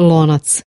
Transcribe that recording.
lonac.